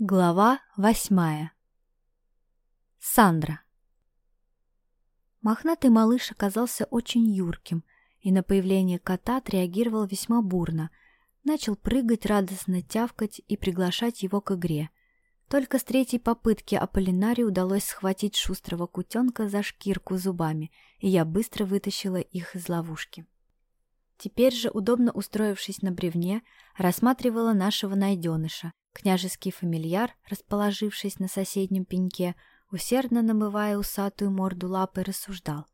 Глава восьмая. Сандра. Мохнатый малыш оказался очень юрким и на появление кота отреагировал весьма бурно. Начал прыгать, радостно тявкать и приглашать его к игре. Только с третьей попытки Аполлинаре удалось схватить шустрого кутенка за шкирку зубами, и я быстро вытащила их из ловушки. Теперь же, удобно устроившись на бревне, рассматривала нашего найденыша, Княжеский фамильяр, расположившись на соседнем пеньке, усердно намывая усатую морду лапой, рассуждал.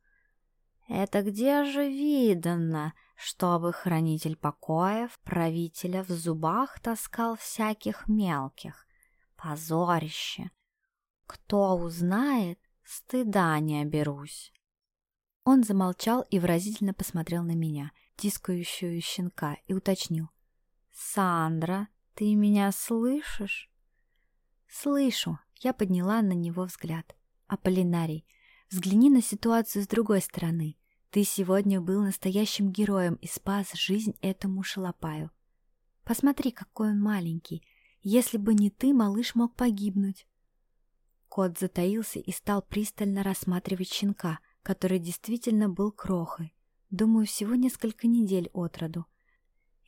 «Это где же видано, чтобы хранитель покоев правителя в зубах таскал всяких мелких? Позорище! Кто узнает, стыда не оберусь!» Он замолчал и выразительно посмотрел на меня, тискающую щенка, и уточнил. «Сандра, «Ты меня слышишь?» «Слышу», — я подняла на него взгляд. «Аполлинарий, взгляни на ситуацию с другой стороны. Ты сегодня был настоящим героем и спас жизнь этому шалопаю. Посмотри, какой он маленький. Если бы не ты, малыш мог погибнуть». Кот затаился и стал пристально рассматривать щенка, который действительно был крохой. Думаю, всего несколько недель от роду.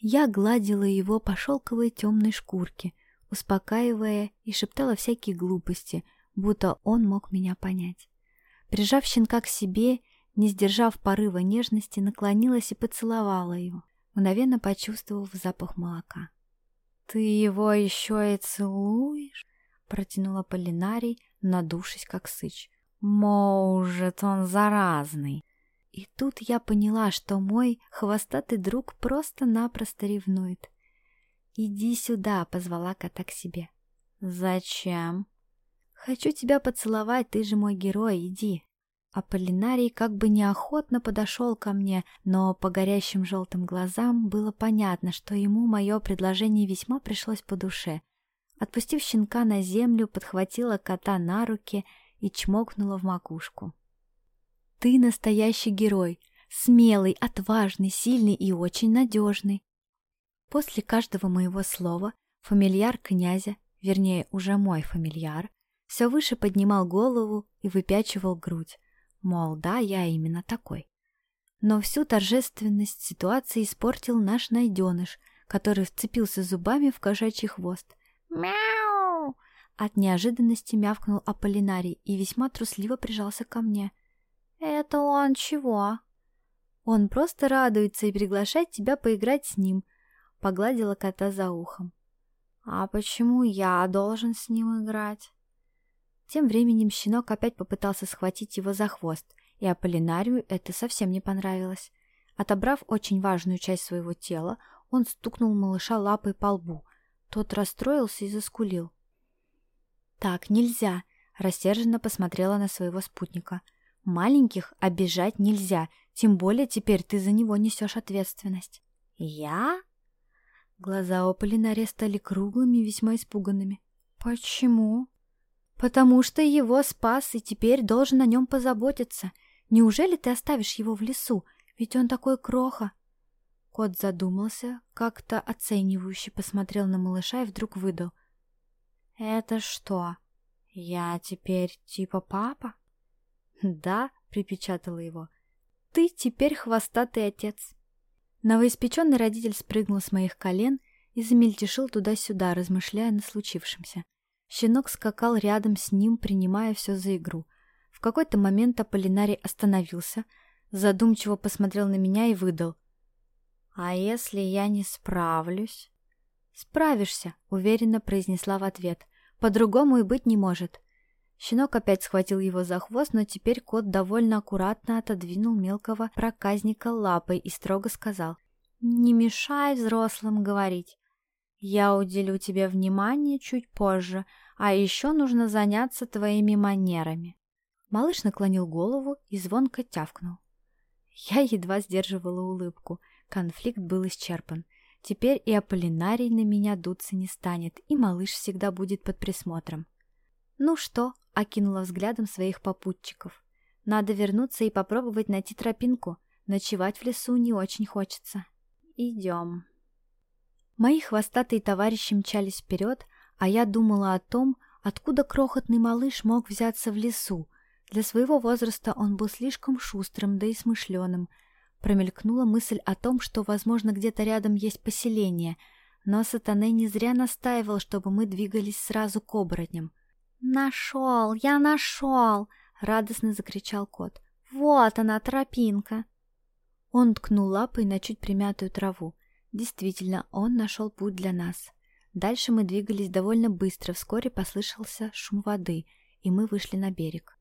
Я гладила его по шелковой темной шкурке, успокаивая и шептала всякие глупости, будто он мог меня понять. Прижав щенка к себе, не сдержав порыва нежности, наклонилась и поцеловала его, мгновенно почувствовав запах молока. «Ты его еще и целуешь?» — протянула Полинарий, надувшись как сыч. «Может, он заразный!» И тут я поняла, что мой хвостатый друг просто-напросто ревнует. «Иди сюда», — позвала кота к себе. «Зачем?» «Хочу тебя поцеловать, ты же мой герой, иди». Аполлинарий как бы неохотно подошел ко мне, но по горящим желтым глазам было понятно, что ему мое предложение весьма пришлось по душе. Отпустив щенка на землю, подхватила кота на руки и чмокнула в макушку. Ты настоящий герой, смелый, отважный, сильный и очень надежный. После каждого моего слова фамильяр князя, вернее, уже мой фамильяр, все выше поднимал голову и выпячивал грудь, мол, да, я именно такой. Но всю торжественность ситуации испортил наш найденыш, который вцепился зубами в кошачий хвост. «Мяу!» От неожиданности мявкнул Аполлинарий и весьма трусливо прижался ко мне – «Это он чего?» «Он просто радуется и приглашает тебя поиграть с ним», — погладила кота за ухом. «А почему я должен с ним играть?» Тем временем щенок опять попытался схватить его за хвост, и Аполлинарию это совсем не понравилось. Отобрав очень важную часть своего тела, он стукнул малыша лапой по лбу. Тот расстроился и заскулил. «Так нельзя!» — рассерженно посмотрела на своего спутника — Маленьких обижать нельзя, тем более теперь ты за него несешь ответственность. Я? Глаза у Полинаре стали круглыми и весьма испуганными. Почему? Потому что его спас и теперь должен о нем позаботиться. Неужели ты оставишь его в лесу? Ведь он такой кроха. Кот задумался, как-то оценивающе посмотрел на малыша и вдруг выдал. «Это что, я теперь типа папа?» «Да», — припечатала его, — «ты теперь хвостатый отец». Новоиспеченный родитель спрыгнул с моих колен и замельтешил туда-сюда, размышляя на случившемся. Щенок скакал рядом с ним, принимая все за игру. В какой-то момент Аполлинарий остановился, задумчиво посмотрел на меня и выдал. «А если я не справлюсь?» «Справишься», — уверенно произнесла в ответ. «По-другому и быть не может. Щенок опять схватил его за хвост, но теперь кот довольно аккуратно отодвинул мелкого проказника лапой и строго сказал «Не мешай взрослым говорить. Я уделю тебе внимание чуть позже, а еще нужно заняться твоими манерами». Малыш наклонил голову и звонко тявкнул. Я едва сдерживала улыбку. Конфликт был исчерпан. Теперь и Аполлинарий на меня дуться не станет, и малыш всегда будет под присмотром. «Ну что?» — окинула взглядом своих попутчиков. «Надо вернуться и попробовать найти тропинку. Ночевать в лесу не очень хочется. Идем». Мои хвостатые товарищи мчались вперед, а я думала о том, откуда крохотный малыш мог взяться в лесу. Для своего возраста он был слишком шустрым, да и смышленым. Промелькнула мысль о том, что, возможно, где-то рядом есть поселение, но сатане не зря настаивал, чтобы мы двигались сразу к оборотням. «Нашел! Я нашел!» — радостно закричал кот. «Вот она, тропинка!» Он ткнул лапой на чуть примятую траву. Действительно, он нашел путь для нас. Дальше мы двигались довольно быстро, вскоре послышался шум воды, и мы вышли на берег.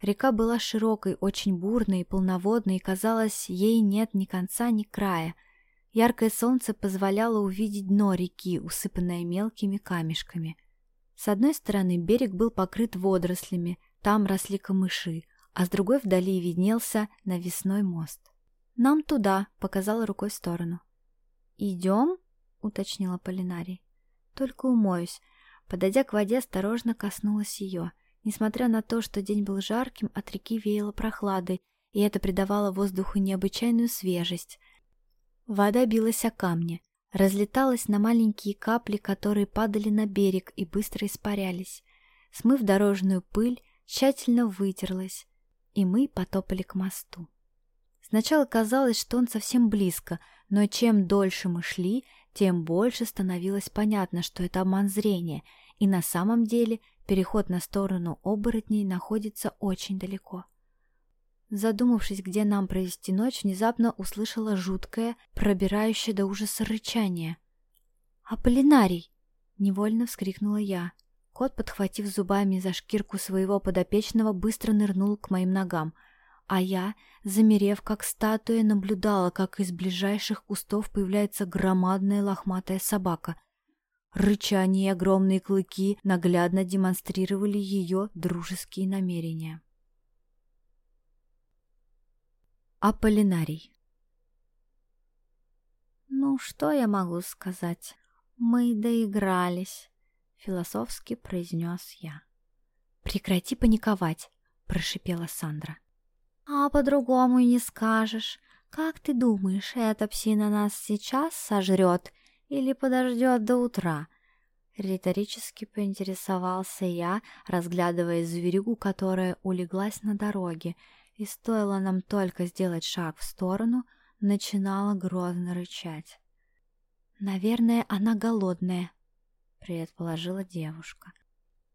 Река была широкой, очень бурной и полноводной, и, казалось, ей нет ни конца, ни края. Яркое солнце позволяло увидеть дно реки, усыпанное мелкими камешками. С одной стороны берег был покрыт водорослями, там росли камыши, а с другой вдали виднелся навесной мост. «Нам туда», — показала рукой в сторону. «Идем?» — уточнила Полинарий. «Только умоюсь». Подойдя к воде, осторожно коснулась ее. Несмотря на то, что день был жарким, от реки веяло прохладой, и это придавало воздуху необычайную свежесть. Вода билась о камни, разлеталась на маленькие капли, которые падали на берег и быстро испарялись. Смыв дорожную пыль, тщательно вытерлась, и мы потопали к мосту. Сначала казалось, что он совсем близко, но чем дольше мы шли, тем больше становилось понятно, что это обман зрения, и на самом деле переход на сторону оборотней находится очень далеко. Задумавшись, где нам провести ночь, внезапно услышала жуткое, пробирающее до ужаса рычание. «Аполлинарий!» — невольно вскрикнула я. Кот, подхватив зубами за шкирку своего подопечного, быстро нырнул к моим ногам — а я, замерев как статуя, наблюдала, как из ближайших кустов появляется громадная лохматая собака. Рычание и огромные клыки наглядно демонстрировали ее дружеские намерения. Аполлинарий «Ну, что я могу сказать? Мы доигрались», — философски произнес я. «Прекрати паниковать», — прошипела Сандра. А по-другому и не скажешь. Как ты думаешь, эта псина нас сейчас сожрет или подождет до утра?» Риторически поинтересовался я, разглядывая зверюгу, которая улеглась на дороге, и стоило нам только сделать шаг в сторону, начинала грозно рычать. «Наверное, она голодная», — предположила девушка.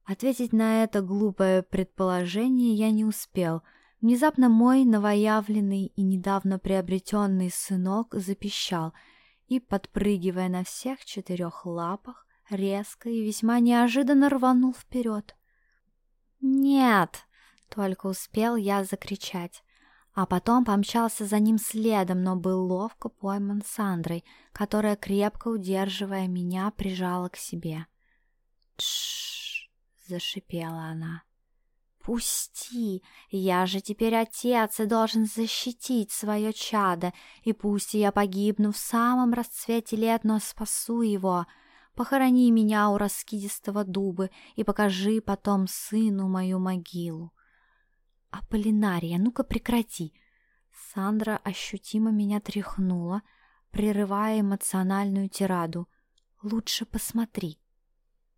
Ответить на это глупое предположение я не успел — Внезапно мой новоявленный и недавно приобретенный сынок запищал и, подпрыгивая на всех четырех лапах, резко и весьма неожиданно рванул вперед. «Нет!» — только успел я закричать, а потом помчался за ним следом, но был ловко пойман Сандрой, которая, крепко удерживая меня, прижала к себе. «Тш!» — зашипела она. «Пусти! Я же теперь отец и должен защитить свое чадо, и пусть я погибну в самом расцвете лет, но спасу его. Похорони меня у раскидистого дуба и покажи потом сыну мою могилу». «Аполлинария, ну-ка прекрати!» Сандра ощутимо меня тряхнула, прерывая эмоциональную тираду. «Лучше посмотри».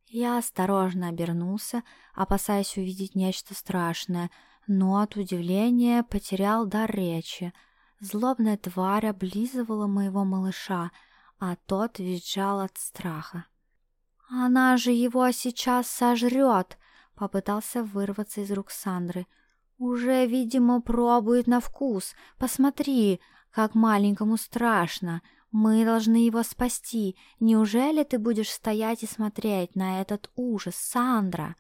Я осторожно обернулся, опасаясь увидеть нечто страшное, но от удивления потерял дар речи. Злобная тварь облизывала моего малыша, а тот визжал от страха. «Она же его сейчас сожрет!» — попытался вырваться из рук Сандры. «Уже, видимо, пробует на вкус. Посмотри, как маленькому страшно. Мы должны его спасти. Неужели ты будешь стоять и смотреть на этот ужас, Сандра?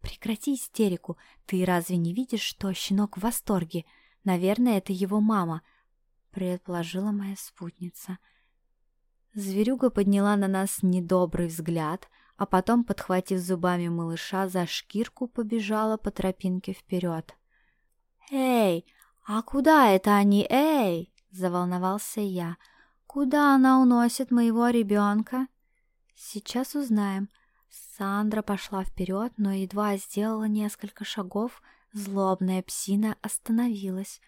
Прекрати истерику. Ты разве не видишь, что щенок в восторге? Наверное, это его мама, предположила моя спутница. Зверюга подняла на нас недобрый взгляд, а потом, подхватив зубами малыша за шкирку, побежала по тропинке вперед. «Эй, а куда это они, эй?» — заволновался я — Куда она уносит моего ребенка? Сейчас узнаем. Сандра пошла вперед, но едва сделала несколько шагов, злобная псина остановилась.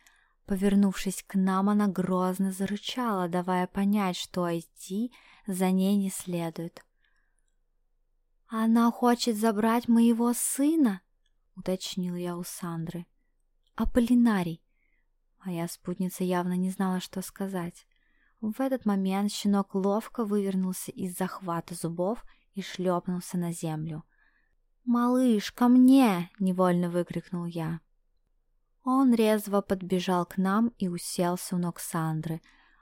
Повернувшись к нам, она грозно зарычала, давая понять, что идти за ней не следует. «Она хочет забрать моего сына?» — уточнил я у Сандры. «Аполлинарий!» Моя спутница явно не знала, что сказать. В этот момент щенок ловко вывернулся из захвата зубов и шлепнулся на землю. «Малыш, ко мне!» — невольно выкрикнул я. Он резво подбежал к нам и уселся у ног Сандры,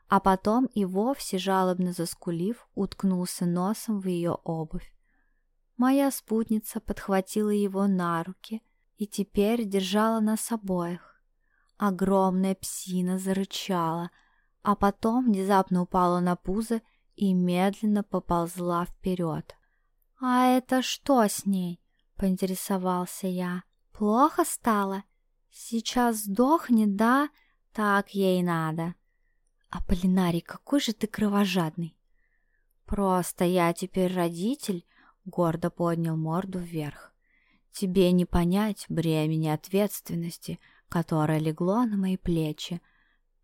а потом и вовсе, жалобно заскулив, уткнулся носом в ее обувь. Моя спутница подхватила его на руки и теперь держала нас обоих. Огромная псина зарычала, а потом внезапно упала на пузо и медленно поползла вперед. «А это что с ней?» — поинтересовался я. «Плохо стало? Сейчас сдохнет, да? Так ей надо». «Аполлинарий, какой же ты кровожадный!» «Просто я теперь родитель гордо поднял морду вверх. «Тебе не понять бремени ответственности, которое легло на мои плечи.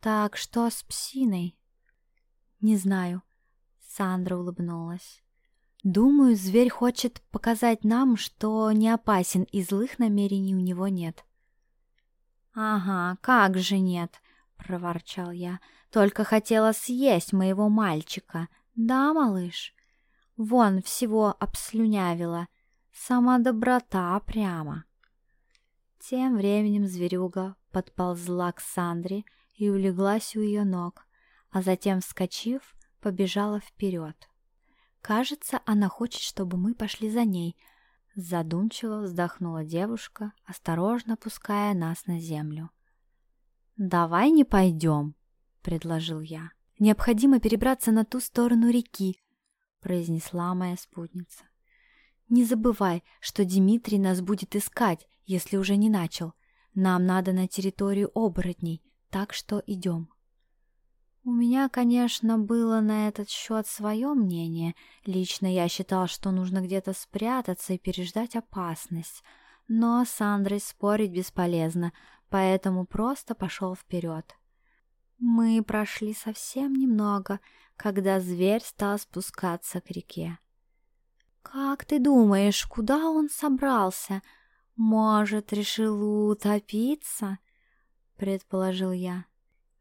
Так что с псиной?» «Не знаю», — Сандра улыбнулась. «Думаю, зверь хочет показать нам, что не опасен и злых намерений у него нет». «Ага, как же нет», — проворчал я. «Только хотела съесть моего мальчика. Да, малыш?» Вон всего обслюнявила. Сама доброта прямо. Тем временем зверюга подползла к Сандре и улеглась у ее ног, а затем, вскочив, побежала вперед. Кажется, она хочет, чтобы мы пошли за ней. Задумчиво вздохнула девушка, осторожно пуская нас на землю. «Давай не пойдем», — предложил я. «Необходимо перебраться на ту сторону реки, произнесла моя спутница. «Не забывай, что Дмитрий нас будет искать, если уже не начал. Нам надо на территорию оборотней, так что идем». У меня, конечно, было на этот счет свое мнение. Лично я считал, что нужно где-то спрятаться и переждать опасность. Но с Андрой спорить бесполезно, поэтому просто пошел вперед. Мы прошли совсем немного, когда зверь стал спускаться к реке. «Как ты думаешь, куда он собрался? Может, решил утопиться?» — предположил я.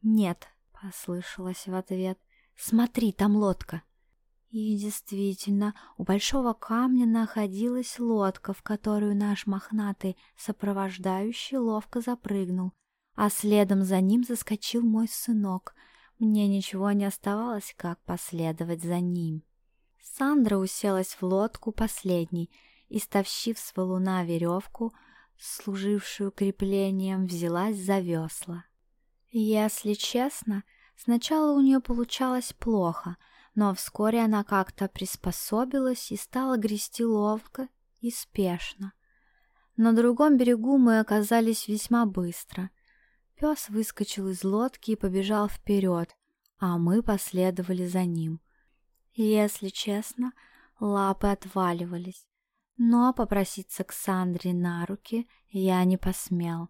«Нет», — послышалось в ответ. «Смотри, там лодка». И действительно, у большого камня находилась лодка, в которую наш мохнатый сопровождающий ловко запрыгнул, а следом за ним заскочил мой сынок — мне ничего не оставалось, как последовать за ним. Сандра уселась в лодку последней и, ставщив с валуна веревку, служившую креплением, взялась за весла. Если честно, сначала у нее получалось плохо, но вскоре она как-то приспособилась и стала грести ловко и спешно. На другом берегу мы оказались весьма быстро. Пес выскочил из лодки и побежал вперед, а мы последовали за ним. Если честно, лапы отваливались, но попроситься к Сандре на руки я не посмел,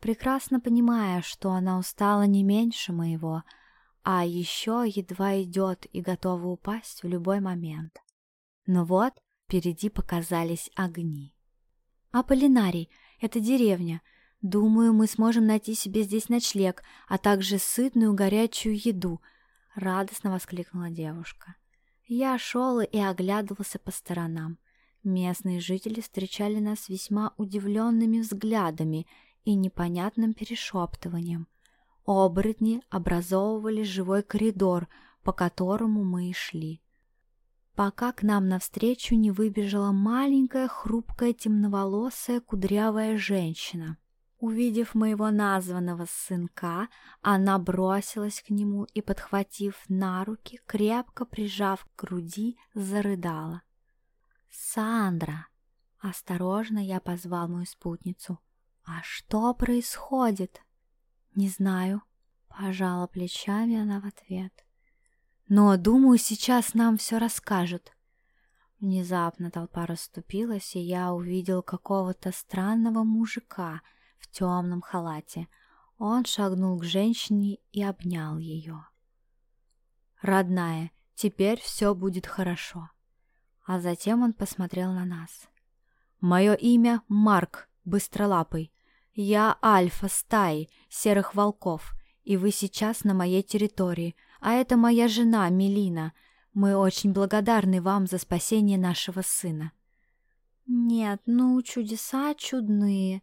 прекрасно понимая, что она устала не меньше моего, а еще едва идет и готова упасть в любой момент. Но вот впереди показались огни. «Аполлинарий, это деревня», Думаю, мы сможем найти себе здесь ночлег, а также сытную горячую еду», — радостно воскликнула девушка. Я шел и оглядывался по сторонам. Местные жители встречали нас весьма удивленными взглядами и непонятным перешептыванием. Оборотни образовывали живой коридор, по которому мы и шли. Пока к нам навстречу не выбежала маленькая, хрупкая, темноволосая, кудрявая женщина. Увидев моего названного сынка, она бросилась к нему и, подхватив на руки, крепко прижав к груди, зарыдала. «Сандра!» — осторожно я позвал мою спутницу. «А что происходит?» «Не знаю», — пожала плечами она в ответ. «Но, думаю, сейчас нам все расскажут». Внезапно толпа расступилась, и я увидел какого-то странного мужика — в темном халате. Он шагнул к женщине и обнял ее. «Родная, теперь все будет хорошо». А затем он посмотрел на нас. «Мое имя Марк Быстролапый. Я альфа стаи серых волков, и вы сейчас на моей территории, а это моя жена Мелина. Мы очень благодарны вам за спасение нашего сына». «Нет, ну, чудеса чудные.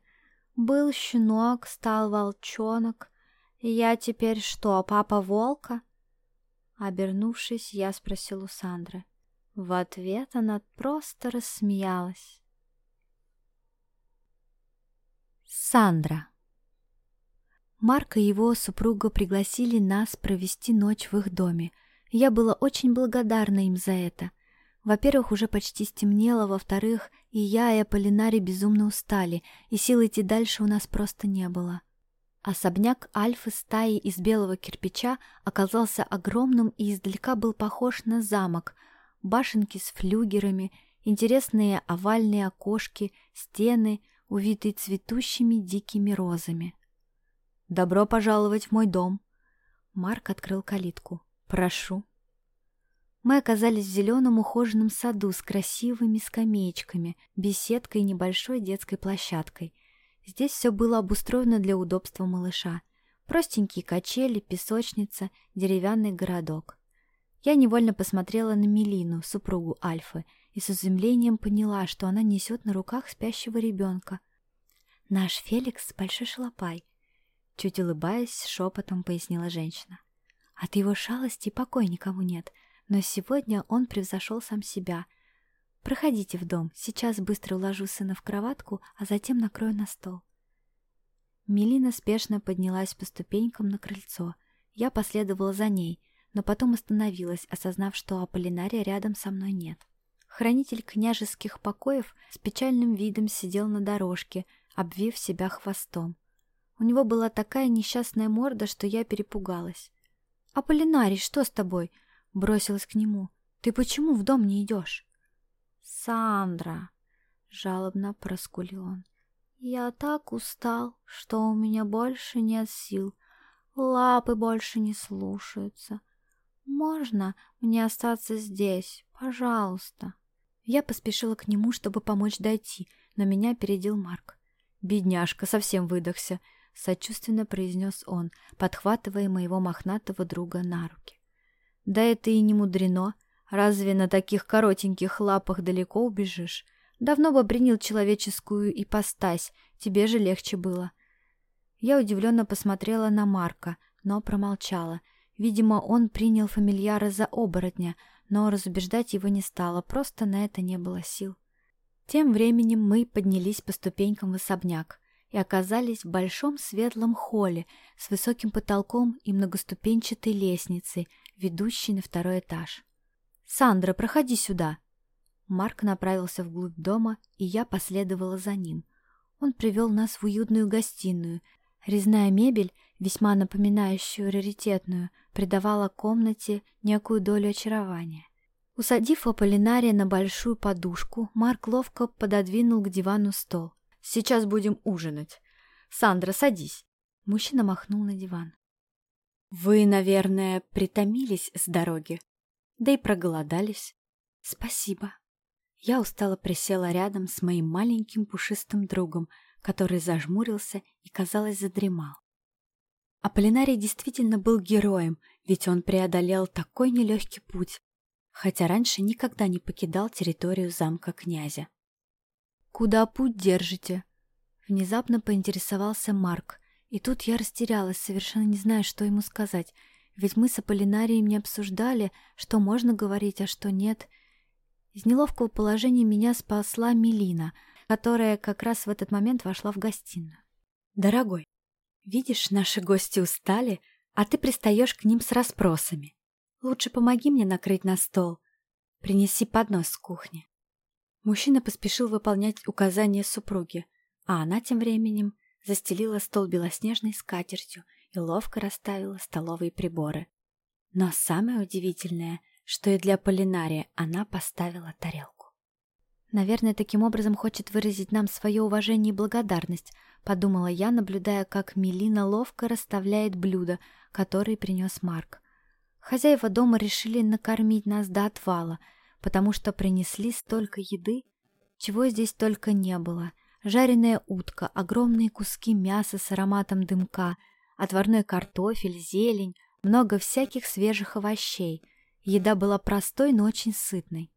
Был щенок, стал волчонок. Я теперь что, папа волка?» Обернувшись, я спросил у Сандры. В ответ она просто рассмеялась. Сандра Марк и его супруга пригласили нас провести ночь в их доме. Я была очень благодарна им за это. Во-первых, уже почти стемнело, во-вторых, и я, и Аполлинарий безумно устали, и сил идти дальше у нас просто не было. Особняк Альфы стаи из белого кирпича оказался огромным и издалека был похож на замок. Башенки с флюгерами, интересные овальные окошки, стены, увитые цветущими дикими розами. «Добро пожаловать в мой дом!» Марк открыл калитку. «Прошу!» Мы оказались в зеленом ухоженном саду с красивыми скамеечками, беседкой и небольшой детской площадкой — Здесь все было обустроено для удобства малыша. Простенькие качели, песочница, деревянный городок. Я невольно посмотрела на Мелину, супругу Альфы, и с изумлением поняла, что она несет на руках спящего ребенка. «Наш Феликс — большой шалопай», — чуть улыбаясь, шепотом пояснила женщина. «От его шалости покой никому нет, но сегодня он превзошел сам себя — Проходите в дом, сейчас быстро уложу сына в кроватку, а затем накрою на стол. Мелина спешно поднялась по ступенькам на крыльцо. Я последовала за ней, но потом остановилась, осознав, что Аполлинария рядом со мной нет. Хранитель княжеских покоев с печальным видом сидел на дорожке, обвив себя хвостом. У него была такая несчастная морда, что я перепугалась. «Аполлинарий, что с тобой?» — бросилась к нему. «Ты почему в дом не идешь?» «Сандра!» — жалобно проскулил он. «Я так устал, что у меня больше нет сил. Лапы больше не слушаются. Можно мне остаться здесь, пожалуйста?» Я поспешила к нему, чтобы помочь дойти, но меня опередил Марк. «Бедняжка, совсем выдохся», — сочувственно произнес он, подхватывая моего мохнатого друга на руки. «Да это и не мудрено. Разве на таких коротеньких лапах далеко убежишь? Давно бы принял человеческую ипостась, тебе же легче было. Я удивленно посмотрела на Марка, но промолчала. Видимо, он принял фамильяра за оборотня, но разубеждать его не стало, просто на это не было сил. Тем временем мы поднялись по ступенькам в особняк и оказались в большом светлом холле с высоким потолком и многоступенчатой лестницей, ведущей на второй этаж. «Сандра, проходи сюда!» Марк направился вглубь дома, и я последовала за ним. Он привел нас в уютную гостиную. Резная мебель, весьма напоминающую раритетную, придавала комнате некую долю очарования. Усадив Аполлинария на большую подушку, Марк ловко пододвинул к дивану стол. «Сейчас будем ужинать. Сандра, садись!» Мужчина махнул на диван. «Вы, наверное, притомились с дороги?» да и проголодались. Спасибо. Я устало присела рядом с моим маленьким пушистым другом, который зажмурился и, казалось, задремал. Аполлинарий действительно был героем, ведь он преодолел такой нелегкий путь, хотя раньше никогда не покидал территорию замка князя. «Куда путь держите?» Внезапно поинтересовался Марк, и тут я растерялась, совершенно не зная, что ему сказать — ведь мы с Аполлинарием не обсуждали, что можно говорить, а что нет. Из неловкого положения меня спасла Мелина, которая как раз в этот момент вошла в гостиную. «Дорогой, видишь, наши гости устали, а ты пристаешь к ним с расспросами. Лучше помоги мне накрыть на стол. Принеси поднос с кухни». Мужчина поспешил выполнять указания супруги, а она тем временем застелила стол белоснежной скатертью и ловко расставила столовые приборы. Но самое удивительное, что и для Полинария она поставила тарелку. «Наверное, таким образом хочет выразить нам свое уважение и благодарность», подумала я, наблюдая, как Мелина ловко расставляет блюда, которые принес Марк. Хозяева дома решили накормить нас до отвала. потому что принесли столько еды, чего здесь только не было. Жареная утка, огромные куски мяса с ароматом дымка, отварной картофель, зелень, много всяких свежих овощей. Еда была простой, но очень сытной.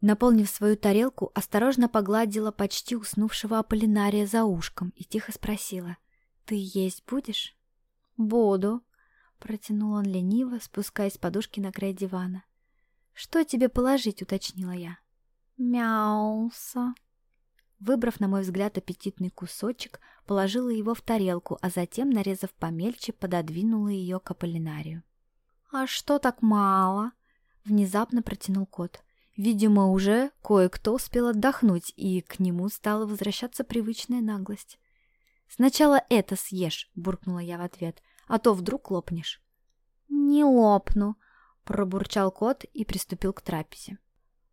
Наполнив свою тарелку, осторожно погладила почти уснувшего Аполлинария за ушком и тихо спросила. «Ты есть будешь?» «Буду», — протянул он лениво, спускаясь с подушки на край дивана. «Что тебе положить?» — уточнила я. «Мяуса». Выбрав, на мой взгляд, аппетитный кусочек, положила его в тарелку, а затем, нарезав помельче, пододвинула ее к Аполлинарию. «А что так мало?» — внезапно протянул кот. Видимо, уже кое-кто успел отдохнуть, и к нему стала возвращаться привычная наглость. «Сначала это съешь», — буркнула я в ответ, — «а то вдруг лопнешь». «Не лопну», — пробурчал кот и приступил к трапезе.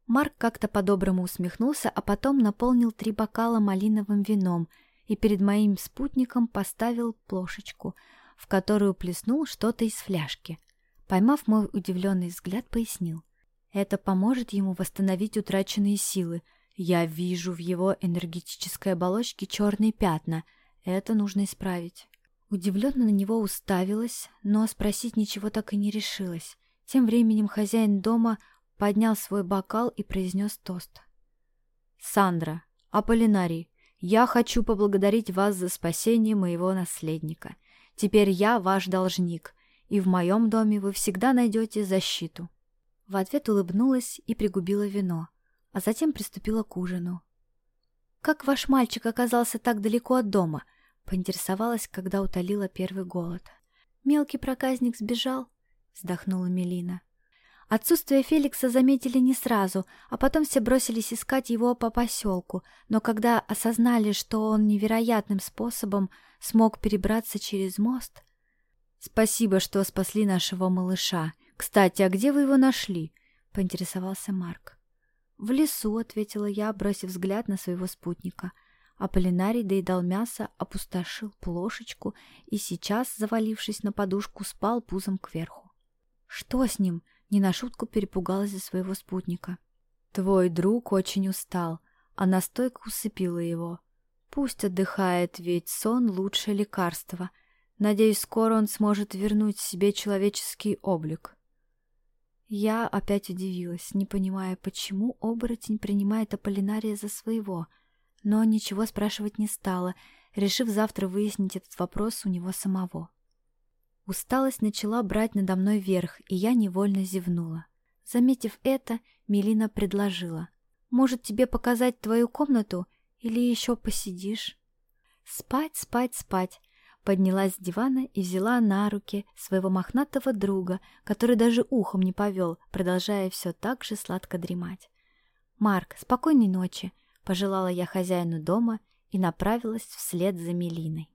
Марк как-то по-доброму усмехнулся, а потом наполнил три бокала малиновым вином и перед моим спутником поставил плошечку, в которую плеснул что-то из фляжки. Поймав мой удивленный взгляд, пояснил. Это поможет ему восстановить утраченные силы. Я вижу в его энергетической оболочке черные пятна. Это нужно исправить. Удивленно на него уставилась, но спросить ничего так и не решилась. Тем временем хозяин дома поднял свой бокал и произнес тост. «Сандра, Аполлинарий, я хочу поблагодарить вас за спасение моего наследника. Теперь я ваш должник, и в моем доме вы всегда найдете защиту». В ответ улыбнулась и пригубила вино, а затем приступила к ужину. «Как ваш мальчик оказался так далеко от дома?» — поинтересовалась, когда утолила первый голод. «Мелкий проказник сбежал?» — вздохнула Мелина. Отсутствие Феликса заметили не сразу, а потом все бросились искать его по поселку, но когда осознали, что он невероятным способом смог перебраться через мост... «Спасибо, что спасли нашего малыша», «Кстати, а где вы его нашли?» — поинтересовался Марк. «В лесу», — ответила я, бросив взгляд на своего спутника. Аполлинарий доедал мясо, опустошил плошечку и сейчас, завалившись на подушку, спал пузом кверху. «Что с ним?» — не на шутку перепугалась за своего спутника. «Твой друг очень устал, а настойка усыпила его. Пусть отдыхает, ведь сон — лучшее лекарство. Надеюсь, скоро он сможет вернуть себе человеческий облик». Я опять удивилась, не понимая, почему оборотень принимает Аполлинария за своего, но ничего спрашивать не стала, решив завтра выяснить этот вопрос у него самого. Усталость начала брать надо мной верх, и я невольно зевнула. Заметив это, Мелина предложила. «Может, тебе показать твою комнату или еще посидишь?» «Спать, спать, спать!» поднялась с дивана и взяла на руки своего мохнатого друга, который даже ухом не повел, продолжая все так же сладко дремать. «Марк, спокойной ночи!» — пожелала я хозяину дома и направилась вслед за Мелиной.